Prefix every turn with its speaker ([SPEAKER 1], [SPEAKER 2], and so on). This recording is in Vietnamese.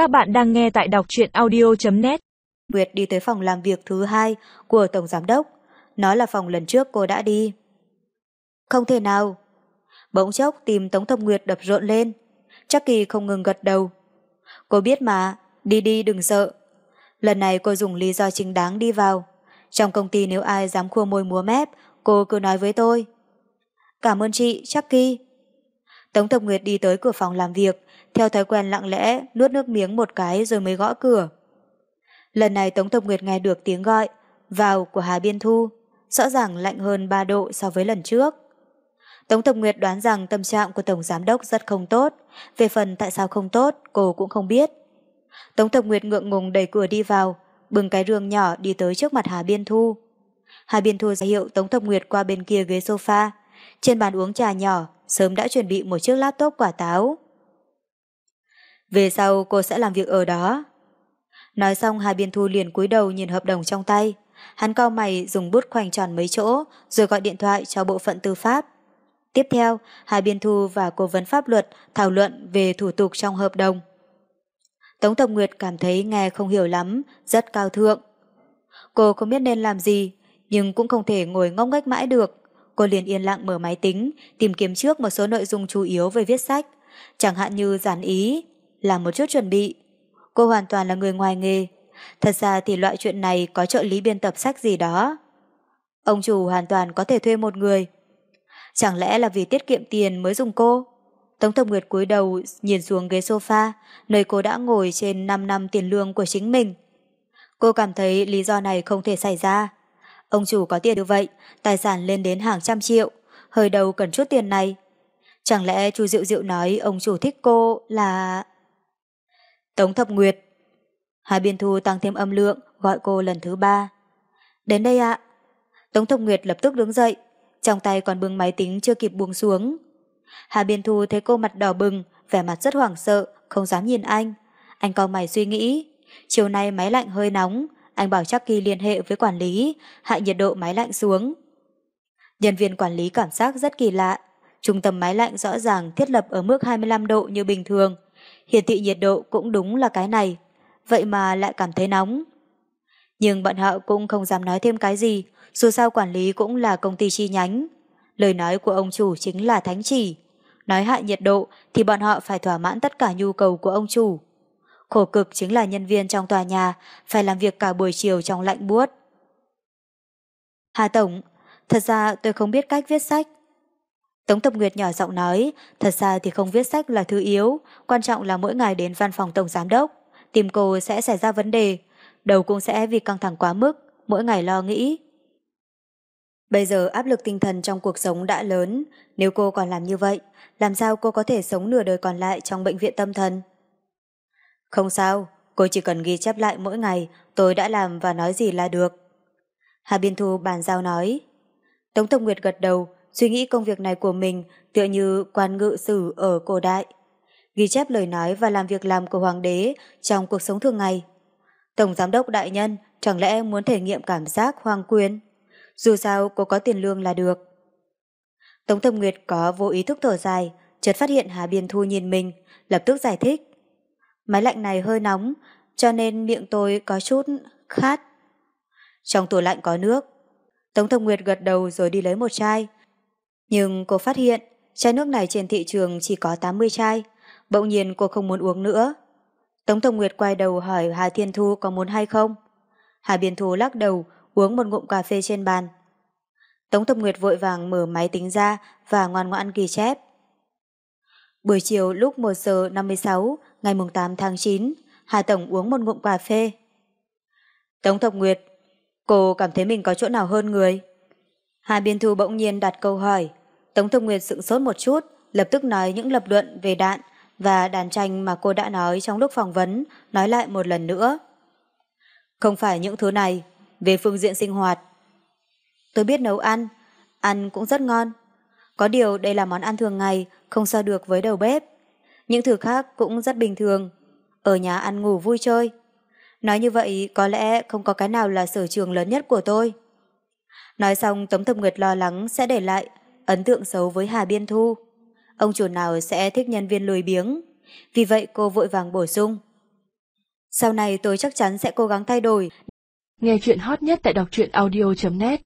[SPEAKER 1] Các bạn đang nghe tại đọc truyện audio.net
[SPEAKER 2] Nguyệt đi tới phòng làm việc thứ hai của Tổng Giám Đốc. Nó là phòng lần trước cô đã đi. Không thể nào. Bỗng chốc tìm Tống Thập Nguyệt đập rộn lên. Chắc kỳ không ngừng gật đầu. Cô biết mà, đi đi đừng sợ. Lần này cô dùng lý do chính đáng đi vào. Trong công ty nếu ai dám khua môi múa mép, cô cứ nói với tôi. Cảm ơn chị, Chucky. Tống Thập Nguyệt đi tới cửa phòng làm việc, theo thói quen lặng lẽ nuốt nước miếng một cái rồi mới gõ cửa. Lần này Tống Thập Nguyệt nghe được tiếng gọi vào của Hà Biên Thu, rõ ràng lạnh hơn 3 độ so với lần trước. Tống Thập Nguyệt đoán rằng tâm trạng của Tổng Giám Đốc rất không tốt, về phần tại sao không tốt cô cũng không biết. Tống Thập Nguyệt ngượng ngùng đẩy cửa đi vào, bừng cái rương nhỏ đi tới trước mặt Hà Biên Thu. Hà Biên Thu ra hiệu Tống Thập Nguyệt qua bên kia ghế sofa, trên bàn uống trà nhỏ sớm đã chuẩn bị một chiếc laptop quả táo. Về sau cô sẽ làm việc ở đó. Nói xong Hà Biên Thu liền cúi đầu nhìn hợp đồng trong tay. Hắn cao mày dùng bút khoanh tròn mấy chỗ rồi gọi điện thoại cho bộ phận tư pháp. Tiếp theo, Hà Biên Thu và cố vấn pháp luật thảo luận về thủ tục trong hợp đồng. Tống Thập Nguyệt cảm thấy nghe không hiểu lắm, rất cao thượng. Cô không biết nên làm gì, nhưng cũng không thể ngồi ngốc nghếch mãi được. Cô liền yên lặng mở máy tính, tìm kiếm trước một số nội dung chủ yếu về viết sách, chẳng hạn như giản ý, làm một chút chuẩn bị. Cô hoàn toàn là người ngoài nghề. Thật ra thì loại chuyện này có trợ lý biên tập sách gì đó. Ông chủ hoàn toàn có thể thuê một người. Chẳng lẽ là vì tiết kiệm tiền mới dùng cô? Tống Thập Nguyệt cúi đầu nhìn xuống ghế sofa, nơi cô đã ngồi trên 5 năm tiền lương của chính mình. Cô cảm thấy lý do này không thể xảy ra. Ông chủ có tiền như vậy, tài sản lên đến hàng trăm triệu, hơi đầu cần chút tiền này. Chẳng lẽ chú Diệu Diệu nói ông chủ thích cô là... Tống Thập Nguyệt. Hà Biên Thu tăng thêm âm lượng, gọi cô lần thứ ba. Đến đây ạ. Tống Thập Nguyệt lập tức đứng dậy, trong tay còn bưng máy tính chưa kịp buông xuống. Hà Biên Thu thấy cô mặt đỏ bừng, vẻ mặt rất hoảng sợ, không dám nhìn anh. Anh cau mày suy nghĩ, chiều nay máy lạnh hơi nóng, anh bảo chắc kỳ liên hệ với quản lý, hạ nhiệt độ máy lạnh xuống. Nhân viên quản lý cảm giác rất kỳ lạ, trung tâm máy lạnh rõ ràng thiết lập ở mức 25 độ như bình thường, hiển thị nhiệt độ cũng đúng là cái này, vậy mà lại cảm thấy nóng. Nhưng bọn họ cũng không dám nói thêm cái gì, dù sao quản lý cũng là công ty chi nhánh. Lời nói của ông chủ chính là thánh chỉ. Nói hạ nhiệt độ thì bọn họ phải thỏa mãn tất cả nhu cầu của ông chủ. Khổ cực chính là nhân viên trong tòa nhà, phải làm việc cả buổi chiều trong lạnh buốt. Hà Tổng, thật ra tôi không biết cách viết sách. Tống Tập Nguyệt nhỏ giọng nói, thật ra thì không viết sách là thứ yếu, quan trọng là mỗi ngày đến văn phòng Tổng Giám Đốc, tìm cô sẽ xảy ra vấn đề, đầu cũng sẽ vì căng thẳng quá mức, mỗi ngày lo nghĩ. Bây giờ áp lực tinh thần trong cuộc sống đã lớn, nếu cô còn làm như vậy, làm sao cô có thể sống nửa đời còn lại trong bệnh viện tâm thần? Không sao, cô chỉ cần ghi chép lại mỗi ngày tôi đã làm và nói gì là được. Hà Biên Thu bàn giao nói. Tống Tông Nguyệt gật đầu, suy nghĩ công việc này của mình tựa như quan ngự sử ở cổ đại. Ghi chép lời nói và làm việc làm của hoàng đế trong cuộc sống thường ngày. Tổng giám đốc đại nhân chẳng lẽ muốn thể nghiệm cảm giác hoàng quyền? Dù sao cô có tiền lương là được. Tống Thâm Nguyệt có vô ý thức thở dài, chợt phát hiện Hà Biên Thu nhìn mình, lập tức giải thích. Máy lạnh này hơi nóng, cho nên miệng tôi có chút khát. Trong tủ lạnh có nước. Tống Thâm Nguyệt gật đầu rồi đi lấy một chai. Nhưng cô phát hiện chai nước này trên thị trường chỉ có 80 chai. Bỗng nhiên cô không muốn uống nữa. Tống Thâm Nguyệt quay đầu hỏi Hà Thiên Thu có muốn hay không. Hà Biên Thu lắc đầu, uống một ngụm cà phê trên bàn. Tống Thập Nguyệt vội vàng mở máy tính ra và ngoan ngoãn ghi chép. Buổi chiều lúc 1 giờ 56, ngày 8 tháng 9, Hà Tổng uống một ngụm cà phê. Tống Thập Nguyệt, cô cảm thấy mình có chỗ nào hơn người? Hà Biên Thu bỗng nhiên đặt câu hỏi. Tống thông Nguyệt sững sốt một chút, lập tức nói những lập luận về đạn và đàn tranh mà cô đã nói trong lúc phỏng vấn, nói lại một lần nữa. Không phải những thứ này, về phương diện sinh hoạt. Tôi biết nấu ăn, ăn cũng rất ngon. Có điều đây là món ăn thường ngày, không so được với đầu bếp. Những thứ khác cũng rất bình thường. Ở nhà ăn ngủ vui chơi. Nói như vậy có lẽ không có cái nào là sở trường lớn nhất của tôi. Nói xong Tống Thập Nguyệt lo lắng sẽ để lại ấn tượng xấu với Hà Biên Thu. Ông chủ nào sẽ thích nhân viên lười biếng. Vì vậy cô vội vàng bổ sung. Sau này tôi chắc chắn sẽ cố gắng thay đổi.
[SPEAKER 1] Nghe chuyện hot nhất tại đọc truyện audio.net